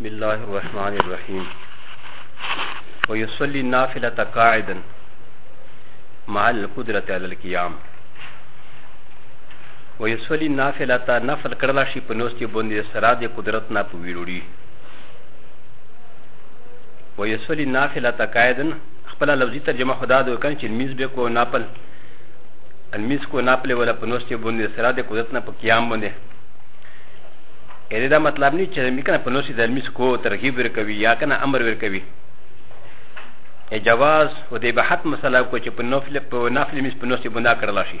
بسم الله الرحمن الرحيم ويصلي النافلة قاعدا مع القدرة على القيام و یصلی نافله ته نفل کړل شي په نوستي باندې د سرا د قدرت نه په ویروړي و یصلی نافله ته قاعدن خپل لفظي ترجمه خدا د وکړ چې میز به کو ناپل المیز کو ناپل ولا په نوستي باندې سرا د قدرت نه په قیام باندې اې دا مطلب نه چې میکنه په نوستي د المیز کو ترغیب ورکوي یا کنه امر ورکوي جواز و د بحث مسله کو چې په نفل په نفل میز په نوستي باندې کړل شي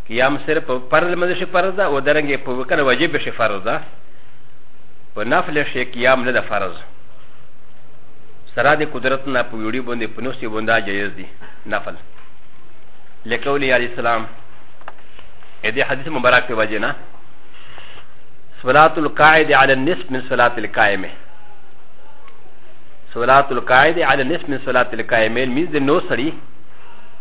قیام سره په فرض مده شي فرض ده او درنګې په وکر واجب شي فرض ده په نفل شي قیام نه ده فرض سره د قدرت نه په ویړي باندې په نوسي باندې جایز دي نفل لکولی علی السلام ا دې حدیث مبارک په وجه نه صلات القاعد على النصف من صلات القائمه صلات القاعد على النصف من صلات القائمه ميز د نو سړي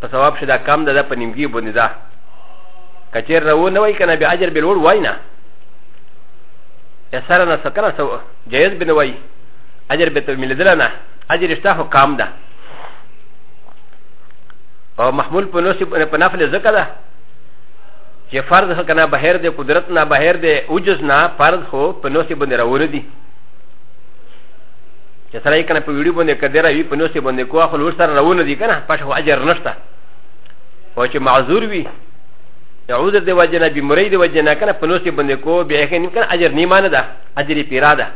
په ثواب شي دا کم ده دا په نیمګي باندې ده که چېر راو نه وای که نه بیا اجر به لوړ وای نه یا سره نه سکنه سو جایز به نه وای اجر به ته ملېدله نه اجر شته خو کم ده او محمول په نوسي په نفل ځکه ده چې فرض خو کنه بهر دی قدرت نه بهر دی عجز نه فرض خو په نوسي باندې راونه دي چې سره یې کنه په ویډیو باندې کدی راوي په نوسې باندې کوه خو لور سره راونه دي کنه پښه خو اجر نشته او چې معذور وي د عذر د وجه نه بیمارۍ د وجه نه کنه په نوسې باندې کوه بیا یې نیم کنه اجر نیمانه ده اجر یې پیرا ده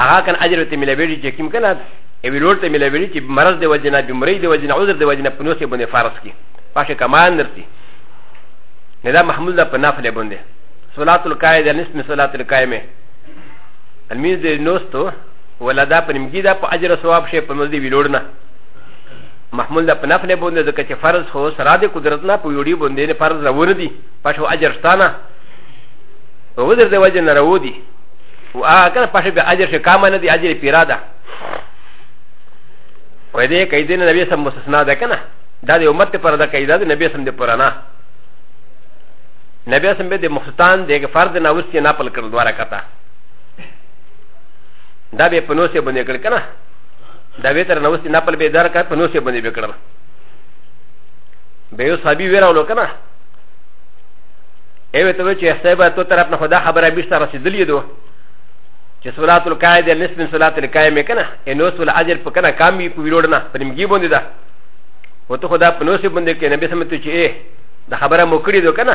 هغه کنه اجر ته ملوي چې کوم کنه ا ویلور ته ملوي چې مرض د وجه نه بیمارۍ د وجه نه عذر د وجه نه په نوسې باندې فرض کی پښه کمان نرتي نه دا محمود ده په نافله باندې صلات القائد نسم صلات القائمه الميز د نوستو ولا دا په نمګي دا په اجر ثواب شي په مزدي ویلوړ نه محمول دا په نفل باندې ځکه چې فرض خو سره د قدرت نه په ویړي باندې نه فرض راوړي دي پښو اجر ستانه په وزر د وجه نه راو دي او هغه کله پښه به اجر شي کامه نه دي اجر پیرا ده و دې قاعده نه نبی سم مستثنا ده کنه دا د امت پر دا قاعده ده نبی سم د پرانا نبی سم به د مخستان د فرض نه وستی نه پل کړ دواره کته دا به په نوسه باندې کړ کنه دا به تر نوسه نه پل به دار کا په نوسه باندې به کړم به یو صاحب ویراولو کنه ایو ته چې صاحب ته طرف نه خدا خبره بيشته رسیدلې دو چې صلات القائد نصف من صلات القائم کنه انوس ول اجر په کنه کامي په ویلوړنه په نیمګي باندې دا وته خدا په نوسه باندې کې نبی سمته چې دا خبره مو کړې دو کنه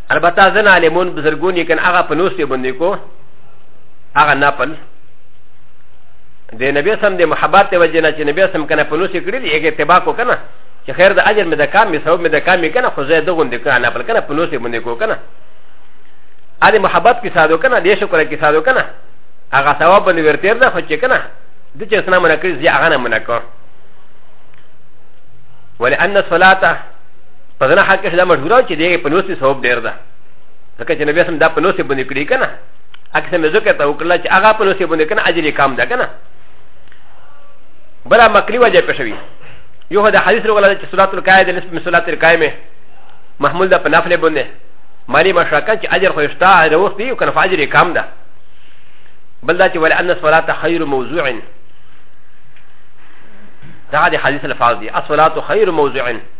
البته ځنه عالمون بزرګون یې کنه هغه په نوس یې باندې کو هغه ناپل د نبی سم د محبت ته وجه نه چې نبی سم کنه په نوس یې کړی دی هغه اتباع کو کنه چې خیر د اجر مې د کام مې ثواب مې د کام مې کنه خو زه دغه دې کنه ناپل کنه په نوس یې باندې کو کنه ا دې محبت کې ساده کنه دې شکر کې ساده کنه هغه ثواب باندې ورتیر ده خو چې کنه د چې اسلام نه کړی زی هغه نه منکو ولأن الصلاه په دې نه حق کې دا مشهور چې دې په نوسي ثواب ډیر ده ځکه چې نبی سم دا په نوسي باندې کړی کنه اکه مې ذکر ته وکړل چې هغه په نوسي باندې کنه اجر کام ده کنه بلا مکری وجه پښوی یو دا حدیث وروغله چې صلات القائد نسب من صلات القائمه محمول ده په نفل باندې مالی مشرکه چې اجر خو اشتا روخ دی او کنه فاجر کام ده بل دا چې ول ان صلات خیر موضوع دا د حدیث الفاظ دی اصلات خیر موضوع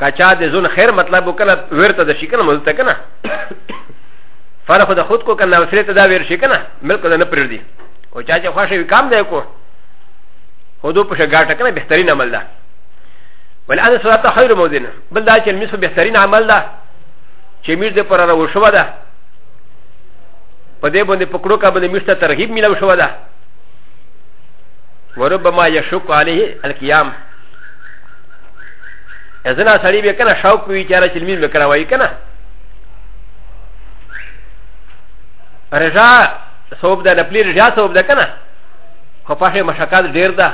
کچا د زون خیر مطلب وکنه ورته د شکنه مزه ته کنه فرق د خود کو کنه وسره ته دا ور شکنه ملک نه پر دی او چا چې خوښه وی کام دی کو هدو په شګاټه کنه بهترین عمل ده ول ان صلات خیر مودنه بل دا چې مس بهترین عمل ده چې میر د پر را وشو ده په دې باندې پکړو کا باندې مشته ترغیب ملو شو ده وربما يشك عليه القيام ازنا سړی به کنه شوق وی چاره چې مين وکړه وای کنه رجا سوب ده لپلی رجا سوب ده کنه خو پاشه مشکات ډیر ده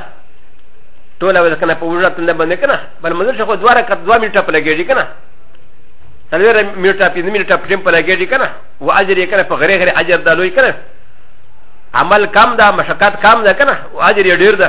ټول ول کنه په وړه تند باندې کنه بل منځ شو دوه رکعت دوه منټه په لګیږي کنه څلور منټه په منټه په ټیم په لګیږي کنه و اجر یې کنه په غره غره اجر ده لوی کنه عمل کم ده مشکات کم ده کنه و اجر یې ډیر ده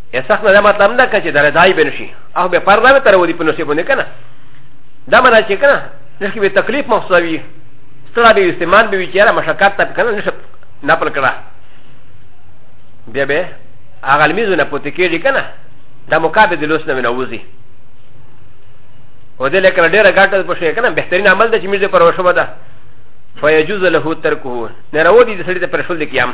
ا سخت نه مطلب نه کچې در دای بن شي او به پر دا تر ودی په نصیب نه کنه دا منا چې کنه نشي به تکلیف مخصوي ستړه به استعمال به ویچاره مشکات ته کنه نشپ نه پر کړه بیا به هغه لمیزو نه پوت کېږي کنه دا مقابل د لوس نه منوځي و د لکه ډېر غاټه په شي کنه بهترین عمل د چې میزه پر وشو ده فیجوز له ترکه نه راو دي د سړي ته پر شول د قیام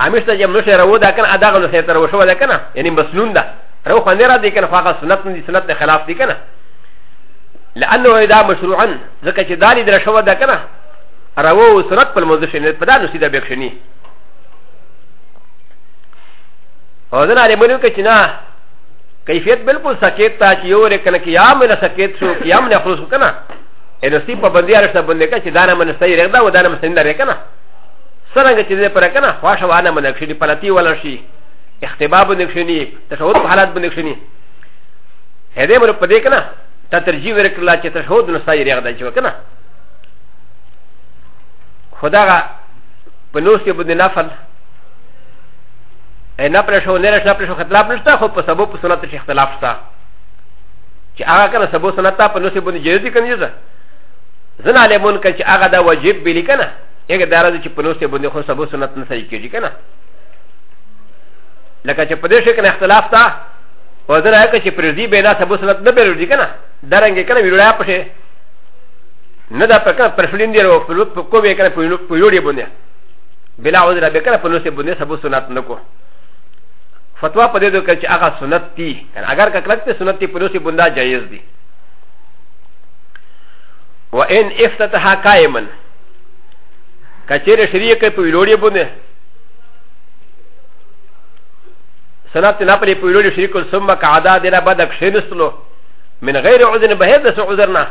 امیش ته جمع نشه رو دا کنه ادا غنو سیتر وشو دا کنه یعنی مسنون دا رو خنده را دی کنه خواقا سنت ندی سنت نه خلاف دی کنه لانه دا مشروعا ځکه چې دالی در شو دا کنه رو سنت په موضوع شنه په دا نو سیده بخشنی او دا نه مونږ کې چې نه کیفیت بالکل سکیت تا چې یو رکنه کې یا مې نه سکیت شو کې یا مې نه خلاص کنه ان سی په بندي ارشته بندې کا چې دا نه منستې رغدا و دا نه منستې نه رکنه سرنګ چې دې پر کنه خواشه وانه منه کښې پلتی ولا شي اختباب باندې کښې نه تشهود په حالت باندې کښې نه هدې مر په دې کنه ته ترجیح ورکړه چې تشهود نو ساي ریغ دی چې کنه خدا غا په نوس کې باندې نفل ا نه پر شو نه رښنا پر شو خطلاف نشته خو په سبب سنت شي اختلاف شته چې هغه کنه سبب سنت په نوس باندې جوړ دي کنه زه نه علمون کړ چې هغه دا واجب بلی کنه هغه دا راځي چې په نوسته باندې خو سبو سنت نه صحیح کېږي کنه لکه چې په دې شکل اختلاف تا او زه راکه چې پرځي به نه سبو سنت نه پرځي کنه دا رنګ کنه ویړا پښه نه دا پکا پرفلین دی او فلوت په کوې کنه په لوپ په یوړي باندې بلا عذر به کنه په نوسته باندې سبو سنت نه کو فتوا په دې دوه کې چې هغه سنت دي کنه اگر کلک ته سنت دي په نوسته باندې جایز دي وان افتتح قائما کچیر شریع که په ویلوړی بونه سنت نه پلی په ویلوړی شریع کول ثم قعدا دلا بعد کښینستلو من غیر عذر بهر د عذر نه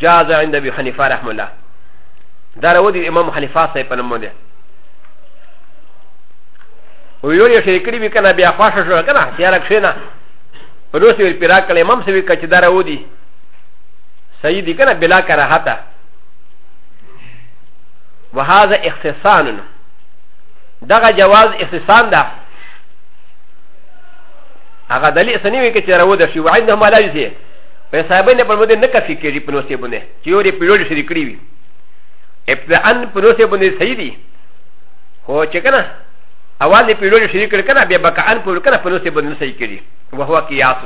جاز عند ابي حنيفه رحمه الله دا راودي امام حنيفه صاحب په نوم دی و یو یو شي کړی وی کنه بیا خواښ شو کنه تیار کښینا په لوسی وی پیرا کله امام سوي کچ دار ودی سیدی کنه بلا کرا هتا وهذا اختصان دغه جواز اختصان ده هغه دلیل سنی وی چې راو د شی وعند هم علاج دی په صاحبینه په مده نه کفی کېږي په نوسه باندې چې یو ری پیډول شری کړی وي ابتداء په نوسه باندې صحیح دی هو چې کنه اول پیډول شری کړ کنه بیا بکان په کنه په نوسه باندې صحیح کړي وهو قیاس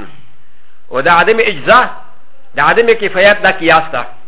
او دا عدم اجزاء دا عدم کفایت دا قیاس ده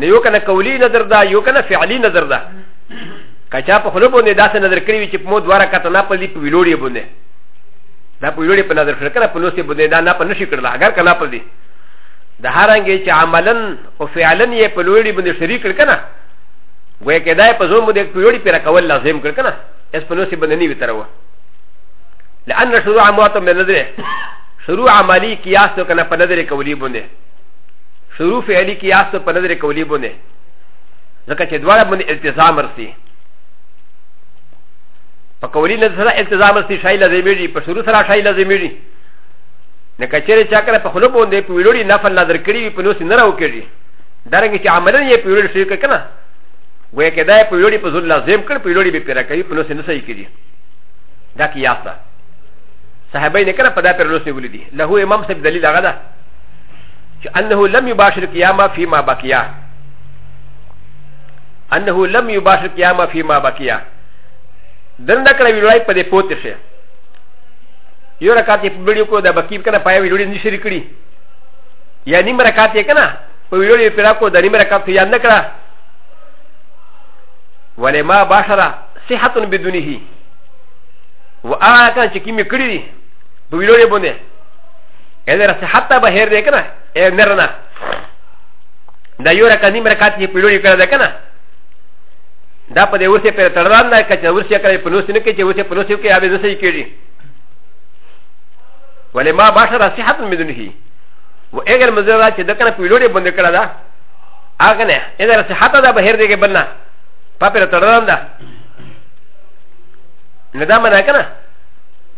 نه یو کنه قولی نظر ده یو کنه فعلی نظر ده که چا په خوله باندې داسې نظر کړی وي چې په مو دوه رکعته نه پلي په ویلوړې باندې دا په ویلوړې په نظر کړل کنه په نوسې باندې دا نه په نشي کړل اګر کنه پلي د هرانګې چې عملا او فعلا یې په لوړې باندې شریک کړ کنه ګویا کې دا په زوم باندې په ویلوړې پر کول لازم کړ کنه اس په نوسې باندې نیو تر وه لأن شروع عموات من نظره شروع عملی قیاس تو کنه په نظر کولی باندې شروع فعلی قیاس ته په نظر کولی بونه ځکه چې دواړه باندې التزام ورسي په کولی نه سره التزام ورسي شای لازمېږي په شروع سره شای لازمېږي نه کچېرې چا کړه په خلو باندې په ویلوړي نفل نظر کړی وي په نوسې نه راو کېږي دارنګه چې عملاً یې په ویلوړي شوي کړ که نه ګویا کېدا یې په ویلوړي په ځول لازم کړ په ویلوړي به پیرا کوي په نوسې نه صحیح کېږي دا قیاس ده صحابه یې نه کړه په دا پر نوسې ولې دي له امام صاحب دلیل هغه ده چې انه لم يباشر قيامه فيما بقيا انه لم يباشر قيامه فيما بقيا دنه کړه ویلای په دې پوت شي یو رکعت په ویډیو کو د بقیب کنه پای ویډیو نه شریک کړي یا نیم رکعت یې کنه په ویډیو پیرا کو د نیم رکعت یې نه کړه ولما باشر صحت بدونه و آ کان چې کی می کړی دی په ویډیو باندې ا ل ر س ح ت ب ه ر د ك ن ا ا ن ر ن ا دا يورا ك ن ي م ر ك ا ت ي ب ل و ر ي ك ر د ك ن ا دا په دې ورسې پر تړان دا کچ ورسې کړې په نوس نه کې چې ورسې په نوس کې اوبه نسې کېږي ولې ما باشر صحت مې دونه هي و اگر مزرا چې د کنه په لوري باندې کړه دا هغه نه اگر صحت دا بهر دې کې بننا په پر تړان دا نه دا منه کنه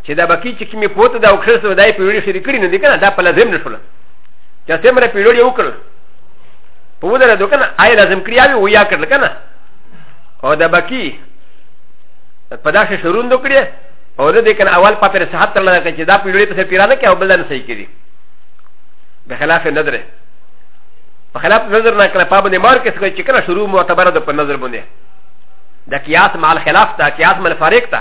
چې دا بکی چې کمی پوت دا وکړل سو دای پیړی شری کړی نه دی کنه دا په لازم نشول چې سمره پیړی وکړل په ودره دو کنه آی لازم کړی اوی ویا کړل کنه او دا بکی په دا شې شرون دو کړی او دا دې کنه اول په پر صحت الله کې چې دا پیړی په پیرانه کې او بل نه صحیح کړی به خلاف نظر په خلاف نظر نه کړه پابند مار کې څه چې کنه شروع معتبر ده په نظر باندې دا قیاس مال خلاف تا قیاس مال فارق تا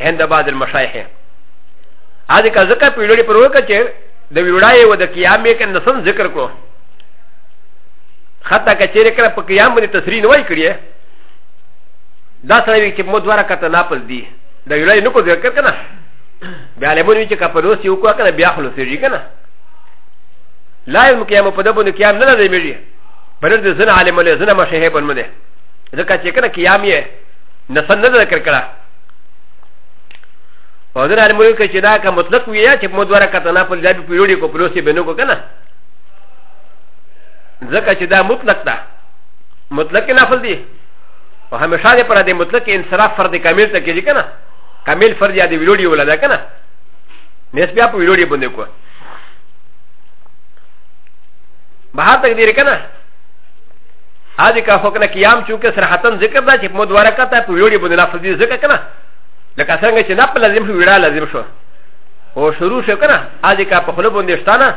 عند بعض المشايخ هذه كذكر في لوري بروكا چه د ویړای و د قیامې کې نسن ذکر کړو حتی که چیرې کړه په قیام باندې تصریح نه وای کړی دا سره وی چې مو دواره کته ناپل دی د ویړای نو کو ذکر کنه بیا له مونږ چې کپلوس یو کو کنه بیا خلوص یې کنه لا یم قیام په دبو قیام نه لري مې پر دې زنه عالم له زنه مشه هې بنمه ده ځکه چې کنه قیام یې نه سن نه ذکر کړه او دا علم وکړي چې دا که مطلق وي چې مو دوه رکعت نه پر ځای پیړوډي کو پلوسي بنو کو کنه ځکه چې دا مطلق ده مطلق نفل دی او همیشه دې پر دې مطلق انصراف فرد کامل ته کېږي کنه کامل فرد یا دې ویډیو ولا ده کنه نس بیا په ویډیو باندې کو بهر تقدیر کنه ا د کا حکم قیام چې کې صراحتن ذکر دا چې مو دواره کته په ویړي باندې لفظ دې ذکر کنه لکه څنګه چې نه په لازم شو ویړه لازم شو او شروع شو کنه ا د کا په خله باندې شتانه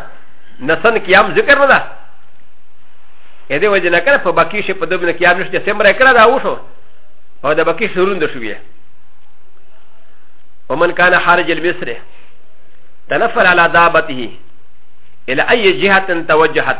نسن قیام ذکر نه ده ا دې وجه نه کنه په باقی شي په دبن قیام نشته سمره کړه دا وشو او د باقی شروع نه شوې ومن كان خارج المصر تنفر على دابته الى اي جهه توجهت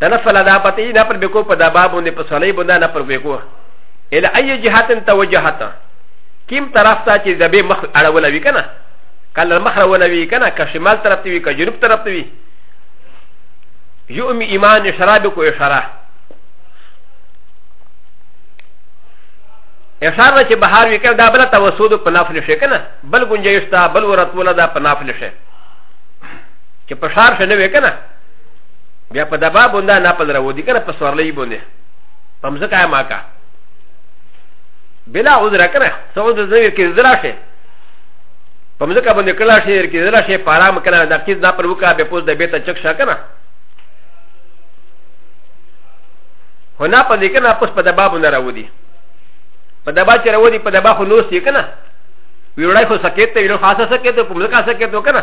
د نفل دا پته یې نفل به کو په دا باب باندې په سړی باندې نفل به کو اله ای جهات توجهت کیم طرف ته چې زبې مخ اړول وی کنه کله مخ اړول وی کنه که شمال طرف ته وی که جنوب طرف ته وی یوم ایمان شراب کو اشاره اشاره چې بهار وی کنه دا بل توسود په نفل شي کنه بل گنجایش تا بل ورتوله دا په نفل شي چې په شار شنه وی کنه بیا په دبا بوندا نه پل راو دي کنه په سورلې بونه پم زکه ما کا بلا عذر کنه سو د زوی کې زرا شي پم زکه باندې کلا شي کې زرا شي پارام کنه د کیز نه پر وکا به پوز د بیت چک شا کنه هنا په دې کنه پس په دبا بونه راو دي په دبا چې راو دي په دبا خو نو سي کنه ویړای خو سکیت ته ویړو خاصه سکیت په ملکا سکیت وکنه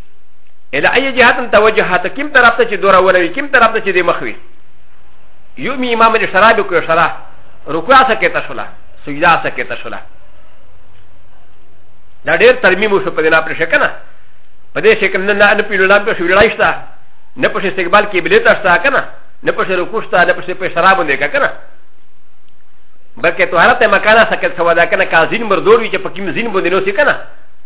الى اي جهه توجهات كم طرف ته چې دوره ولوي كم طرف ته چې دی مخوي يومي امام الشراب کو شرا رکوع سکته شولا سجدا سکته شولا دا ډېر ترمیم وشو په دې لا پر شکنه په دې شکل نه نه پیلو لا په شوړای شته نه په استقبال کې بلیت شته کنه نه په رکوع شته نه په شراب نه کنه بلکې طهارت مکانه سکت سوا دا کنه کازین مردور وی چې په کوم زین باندې نو سکنه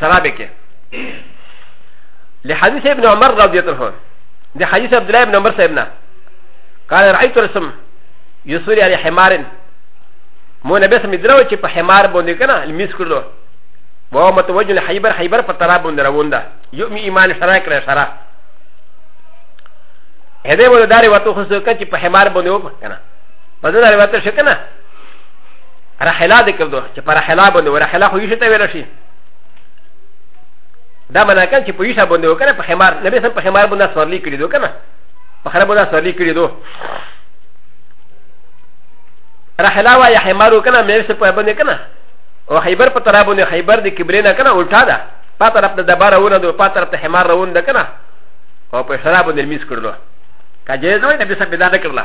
شراب کې له حدیث ابن عمر رضی الله عنه د حدیث عبد الله ابن عمر صاحب نه قال رايت رسم يسوري على حمار مو نبي سم درو چې په حمار باندې کنه لمس کړلو وهو متوجه لحيبر حيبر په تراب باندې روان ده يؤمي ايمان شرا کړه شرا هدا ولداري وته خو څه کچ په حمار باندې وکنه په دې داري وته شکنه رحلا د کردو چې پر رحلا باندې و رحلا خو یوشه ته ویل شي دا منا کړ چې په یوشه باندې وکړه په خمار نبی سم په خمار باندې سورلی کړی دو کنه په خمار باندې سورلی کړی دو رحلا وا یا خمار وکنه مې سم په باندې کنه او خیبر په طرف باندې خیبر د کبرې نه کنه الټا ده په طرف د دبار ونه دو په طرف ته خمار روان ده کنه او په شراب باندې میس کړلو کجې دوی نبی سم بدا نه کړلا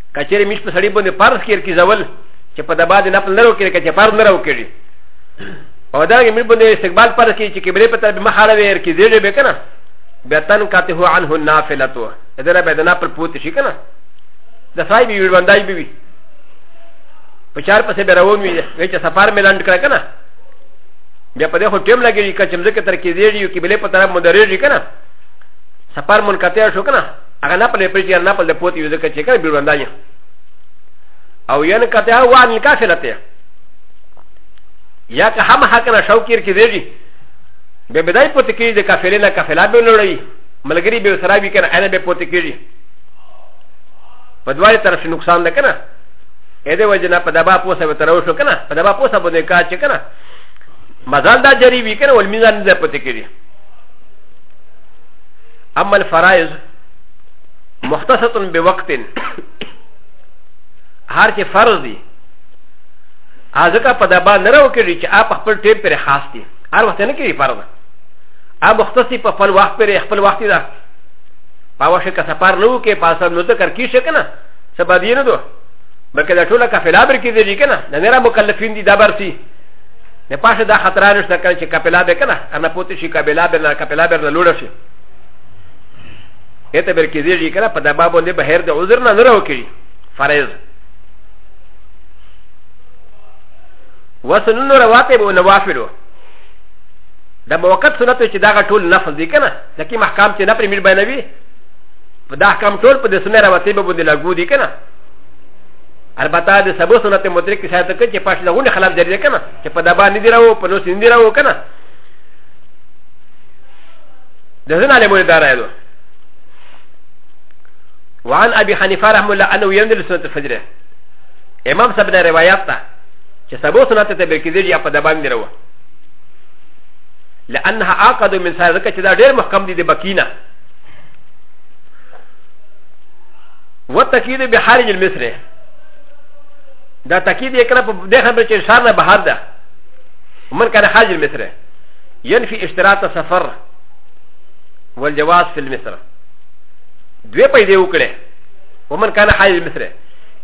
کچری مش په سړی باندې فرض کیر کی زول چې په دبا د نفل نه وکړي چې فرض نه وکړي او دا یې مې باندې استقبال فرض کی چې کبره په تر مخاله ویر کی دی به کنه بیا تن کاته هو عنه نافله تو ادره به د نفل پوت شي کنه د صاحب یې وړاندای بي په چار پسې به روان وي چې سفر مې لاند کړ کنه بیا په دې خو ټیم لګیږي چې مزه کې تر کې دی یو کبله په تر مدرې کنه سفر مونږ کته شو کنه هغه نه پلې پېږي نه پلې پوتې یو ځکه چې کله بیروندا یې او ین کته وان الکافرته یا که هم حق نه شوکیر کې دیږي به بدای پوتې کېږي د کافرې نه کافلا به لړی ملګری به سره وی کنه انا به پوتې کېږي په دوه طرف نقصان ده کنه ا د و ج ن ا په دبا پوسه به تر اوسه کنه په دبا پوسه باندې کار چې کنه مزال دا جری وی کنه ول میزان دې پته کړی اما الفرائض مختصه بوقت هر چې فرض دي ځکه په دبا نه راو کېږي چې آپ خپل ټیم پرې خاص دي هر وخت نه کېږي فرض ا مختص په خپل وخت پرې خپل وخت ده په واشه که سفر نه وکې په اصل نو ذکر کې شي کنه سبا دی نه دوه بلکې دا ټوله کفلا بر کې دی کنه د نه را مکلفین دي دا برسي نه پاشه دا خطر نشته کنه چې کپلا به کنه انا پوتې شي کپلا به نه کپلا به نه لوړ شي اته بر کې دیږي کنه په دبا باندې بهر د عذر نه نه راو کړي فرض وسنن رواتب او نوافل د موقت سنت چې دا ټول نفل دي کنه ځکه محکم چې نه پر میر بیانوي په دا احکام ټول په د سنن رواتب باندې لاګو دي کنه البته د سبو سنت مدرک کې شاته کې چې پښه دغه خلاف جری کنه چې په دبا نه دی راو په نو سین دی راو کنه د زن علي مولد رايدو وعن ابي حنيفه رحمه الله انه ينزل سنه الفجر امام صاحب د روايات ته چې سبو سنه ته به کېږي یا په دبان دی روه لانها عقد من سره ځکه چې دا ډېر محکم دي د بکینا وتکید به خارج المصر دا تکید یې کړه په دې خبره چې شار نه بهر ده ومن کړه خارج المصر ينفي اشتراط السفر والجواز في المصر دوی پیدا وکړي ومن كان حال المصر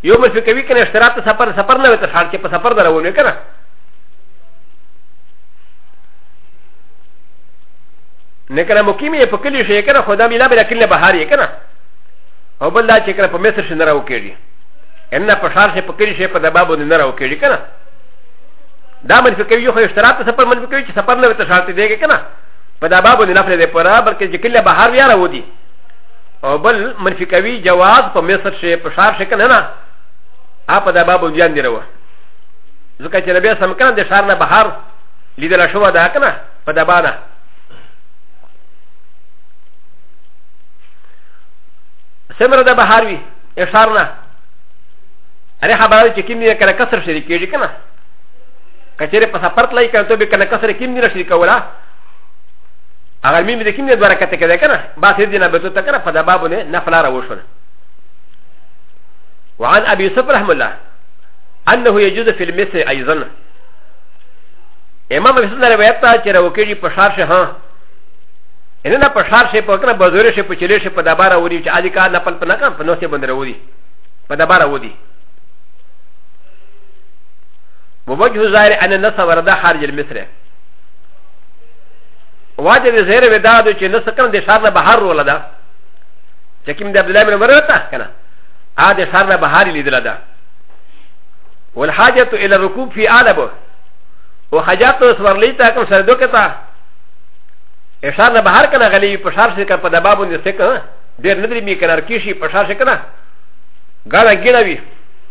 یو مل فکر وی کنه اشتراط سفر سفر نه وته حال کې په سفر درونه کنه نه کنه مقیم یې په کلی شي کنه خدا ملا بل کله بهار یې کنه او بل دا چې کنه په مصر شنه راو کېږي ان په شار شي په کلی شي په دبابو نه راو کېږي کنه دا منفي کوي خو اشتراط ته سفر منفي کوي چې سفر نه ته شرط دی کنه په دا باب نه نفل دی پورا بلکې چې کله بهر بیا راودي او بل منفي کوي جواز په مصر شي په شار شي کنه نه ا په دا باب جان دی راو ځکه چې نبی سم کنه د شار نه بهر لیدل شو دا کنه په دا باندې سمره د بهر وي اشار نه اره خبره چې کیمیا کله کسر شي کېږي کنه کچره په سفر تلای کنه ته به کنه کسر کیم نه شي کولا اگر میم دې کیم نه دواره کته کده کنه با سې دې نه به ته کنه په دباب نه نفل را وشول وعن ابي يوسف رحمه الله انه يجوز في المسح ايضا امام ابي يوسف روایت ته چې راوکېږي په شار شه ها ان نه په شار شه په کنه بزور شه په چلې شه په دبار ودی چې اځي کار نه پل په نه کم په نو سه بندر ودی په دبار ودی ووجه ظاهر ان النص وردا خارج المصر واجه د زهر ودا د چې نص کنه د شار نه بهر ولا ده چې کوم د عبد الله بن عمر ته کنه ا د شار نه بهر لیدل ده والحاجه الى الركوب في عالب وحاجات سورلی ته کوم سره دوکه ته اشار نه بهر کنه غلی په شار شي کنه په دبابو نه سکه ډیر ندري می کنه کیشي په شار شي کنه غاړه ګیړوي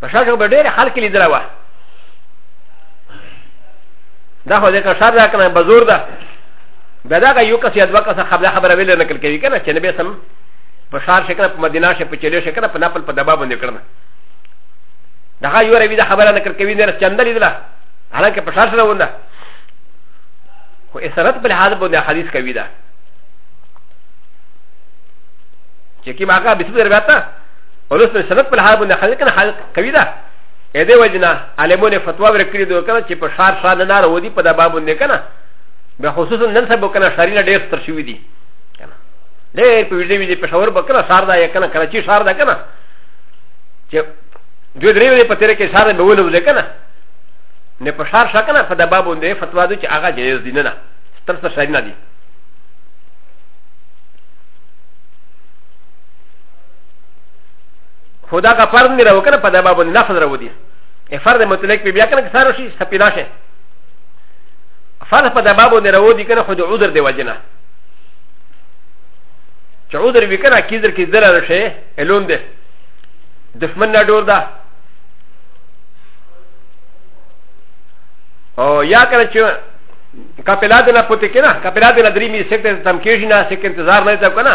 په شا کې به ډېر خلک لیدل وه دا خو ځکه شر ده کنه بزور ده بیا دا یو کس یا دوه کس خبره خبره ویل نقل کوي کنه چې نبی سم په شار شکل په مدینه شې په چلې شکل په ناپل په دبا باندې کړنه دا یو روي دا خبره نقل کوي نه چند لیدل حالانکه په شار سره ونه خو اسرت په لحاظ باندې حدیث کوي دا چې کی ماګه بسم الله ولس د سند په لحاظ باندې خلک نه خلک کوي دا ا دې وجنه عالمونه فتوا ورکړي دوی کنه چې په شار شار نه راو دي په دا باب باندې کنه به خصوصا نن سبا کنه شاري نه ډېر ستر شوی دي کنه ډېر په ویډیو ویډیو په شاور بکنه شار دا یا کنه کراچي شار دا کنه چې دوی درې ویډیو په تیر کې شار به ولو ده کنه نه په شار شار کنه په دا باب باندې فتوا دوی چې هغه جایز دي نه نه ستر ستر شاري نه دي خو دا که فرد مې راوکنه په دا باب باندې نفل راودي فرد مطلق به بیا کنه که سارو شي سپیدا شي فرد په دا باب باندې راودي کنه خو د عذر دی وجنه چې عذر وی کنه کیدر کې دلاره شي الون دی دشمن نه ډور ده او یا کنه چې کپلا دې نه پوتې کنه کپلا دې نه درې می سکته تم کېږي نه سکه انتظار نه ته کنه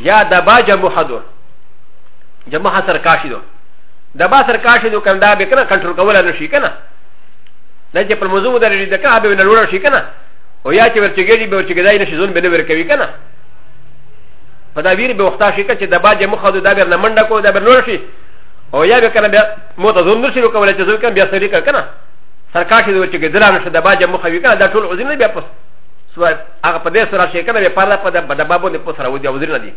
یا دبا جموحه دو جموحه سرکاشی دو دبا سرکاشی دو کندا به کنه کنټرول کوله نشي کنه نه چې پر موضوع درې د کعب نه لوړ شي کنه او یا چې ورچګېږي به ورچګېدای نشي ځون به نه ورکوي کنه په دا ویر به وخته شي چې دبا جموحه دو دا به نه منډه کو دا به لوړ شي او یا به کنه بیا مو ته ځون نشي کوله چې ځون کنه بیا سړي کنه سرکاشی دو چې ګدلانه شي دبا جموحه وی کنه دا ټول عزم نه بیا پس سوال هغه په دې سره چې کنه به پاره په د بابو نه پوسره ودی او درنه دی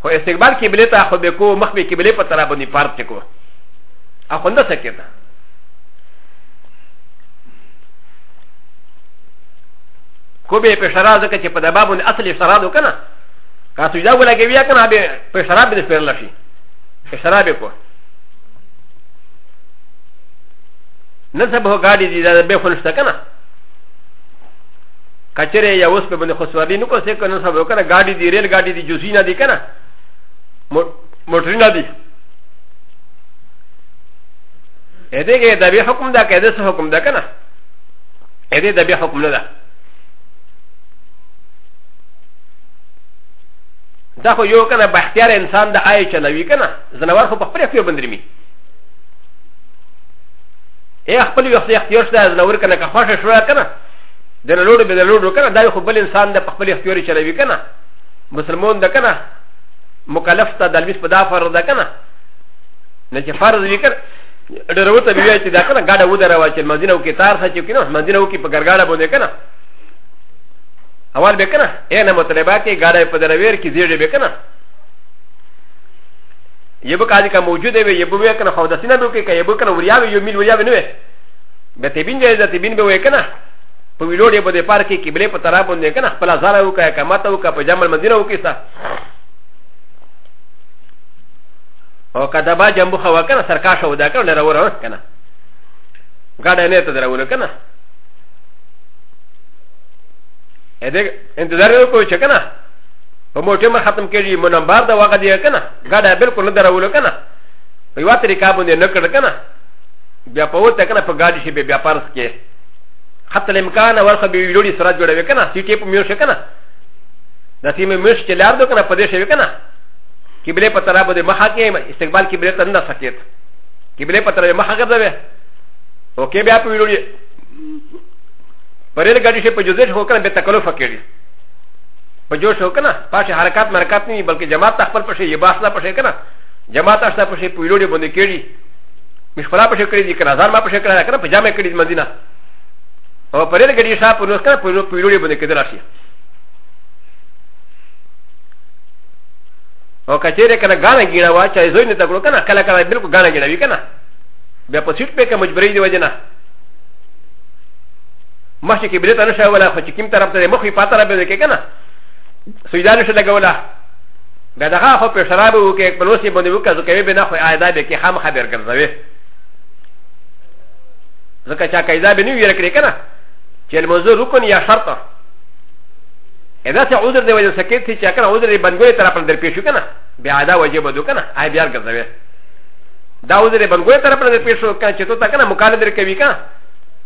خو استقبال کې بلې ته خو به کو مخ به کې بلې په طرف باندې پارت کې کو اخونده سکه ده کو به په شراب ځکه چې په دبا باندې اصلي شراب وکنه که سجدا ولګوي کنه به په شراب به سپرل شي په شراب کو نه سبه غاډي دي دا به خلشته کنه کچره یا اوس په باندې خسواري نو کو سه کنه سبه کنه غاډي دي ریل غاډي دي جوزي نه دي کنه موټرینه دي ا دې کې دا به حکم دا کې دا څه حکم دا کنه ا دې دا به حکم نه ده دا خو یو کنه بختیار انسان د آی چلوي کنه زنوار خو په خپل خپل بندري می ای خپل یو خپل اختیار شته از نور کنه که خوښه شو کنه د لوړو به د لوړو کنه دا خو بل انسان د خپل اختیار چلوي کنه مسلمان ده کنه مکلف ته د لمس په دا فرض ده کنه نه چې فرض وي کنه ډرو ته بیا چې دا کنه ګاډه ودروا چې مدینه او کې تار سچ کنه مدینه او کې په ګرګاډه باندې کنه اول به کنه اے نه مطلبه کې ګاډه په درویر کې زیړې به کنه یبو کاجی کا موجود وی یبو وی کنه خو دسینه بو کې کا یبو کنه وریا وی یو میل وریا وی نه وی به تبین جای ذات بین به وی کنه په ویلوډ یبو د پار کې قبله په طرف باندې کنه خپل زاره وکا کماته وکا په جمل مدینه وکیسا او کدا با جنبو خوا کنه سرکاش و دا کنه راو راو کنه گاڑا نه ته دراو کنه اده انتظار وکړو چې کنه په موټر مخ ختم کړي مو نمبر دا وغه دی کنه ګاډه بالکل نه درولو کنه په یو طریقه باندې نه کړ کنه بیا په وته کنه په ګاډي شي بیا پارس کې حتی الامکان ورخه به ویډیو سره جوړوي کنه سی ټیپ میو شي کنه د سیمه مش چې لار دو کنه په دې شي کنه قبله په طرف باندې مخه کې استقبال قبله ته نه سکیت قبله په طرف مخه ګرځوي او کې بیا په ویډیو پرېل ګاډي شي په جوزه هو کنه به تکلف کړي په جوش او کنه پاشه حرکت مرکت نه بلکې جماعت تخپل پشه یې باس نه پشه کنه جماعت اشته پشه په لوري باندې کېږي مشخلا پشه کړی دي کنه ځان ما پشه کړی کنه په جامه کړی مدینه او په دې ګډي شاه په نوس کنه په لوري باندې کېدل شي او کچېره کنه غاڼه ګیړه وا چې زوی نه تکړو کنه کله کله بالکل غاڼه ګیړه وی کنه بیا په سیټ په کې مجبورې دی وجنه مخ چې قبله ته نشه ولا خو چې کوم طرف ته مخ وي پاته را به کې کنه سجدا نشه لګولا بیا دغه خو په شراب وو کې په لوسی باندې وکړه ځکه به نه خو آیدا به کې هم خبر ګرځوي ځکه چې قاعده به نه ویل کړې کنه چې الموضوع رکن یا شرط ادا چې عذر دی وجه سکیت چې کنه عذر یې بنګوي طرف در پیښو کنه بیا ادا واجب دو کنه آی بیا ګرځوي دا عذر یې بنګوي طرف در پیښو کنه چې ته کنه مقاله در کوي کنه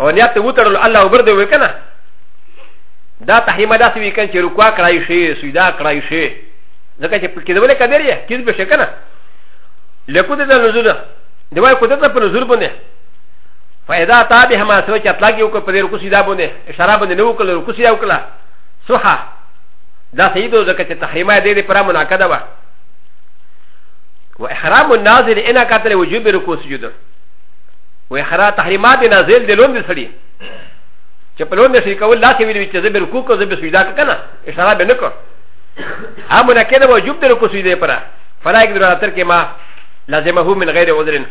او نیت وتړل الله اوبر دی وکنه دا تحریمه داسې وي کنه چې رکوع کړای شي سجدا کړای شي ځکه چې پکې دولې کبیر یې کیز به شي کنه لکو د نزول دی وای کو دته په نزول باندې فایدا تا به ما سوي چې اطلاق یو کو په دې رکوع سجدا باندې اشاره باندې نو کول رکوع سجدا وکړه سوحه دا صحیح دو ځکه چې تحریمه دې دې پر مناقضه وه و احرام الناظر انا قتل وجوب رکوع سجود و خرا تحریمات نازل د لوند سړي چې په لوند شي کول لاس ویلي چې زبر کو کو زبر سجدا کنه اشاره به نکړ هم نه کېده وجوب در کو سجده پر فلا یک در تر کې ما لازمه من غیر عذرن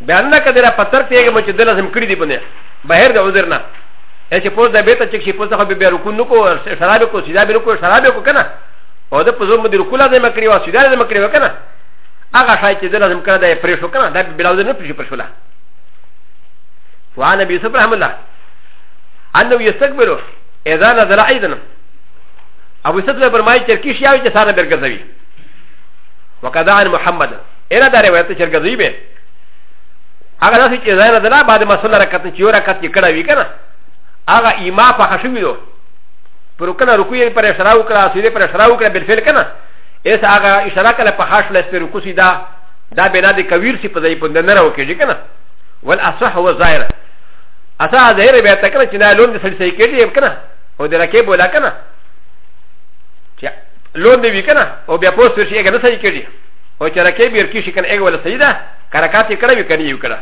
بیان نه کړه را پتر پیګه مچ د لازم کړی دی بنه بهر د عذر نه چې پوز د بیت چې شي پوز خو به رکو نو کو شراب کو سجدا به کو شراب کو کنه او د پوز مو د رکو لازم کړی و سجدا لازم کړی و کنه هغه شای چې دلته هم کړه دا پرې شو کنه دا بلاوز نه پرې پر شولا وعن ابي يوسف رحمه الله انه يستقبل اذا نزل ايضا ابو يوسف له برمای چرکی شیاوی چې سانه برګزوي وکذا عن محمد انا دا روایت چرګزوي به هغه داسې چې ځای نه بعد ما سره رکعت چې یو رکعت یې کړه وی کنه هغه ایما په خشوي دو پر کنه رکوع یې پر اشاره وکړه سجده پر اشاره وکړه بالفعل کنه ایس هغه اشاره کله په خاص لاس پیرو کوسی دا دا بنا د کویر سی په ځای په نه راو کېږي کنه ول اصح هو ظاهر اصح ظاهر بیا ته کنه چې نه لون د سړي صحیح کېږي کنه او د رکې بولا کنه چې لون دی وی کنه او بیا پوس ورشي هغه نه صحیح کېږي او چې رکې بیر کې شي کنه هغه ول صحیح ده کرکات یې کړی وی کنه یو کړه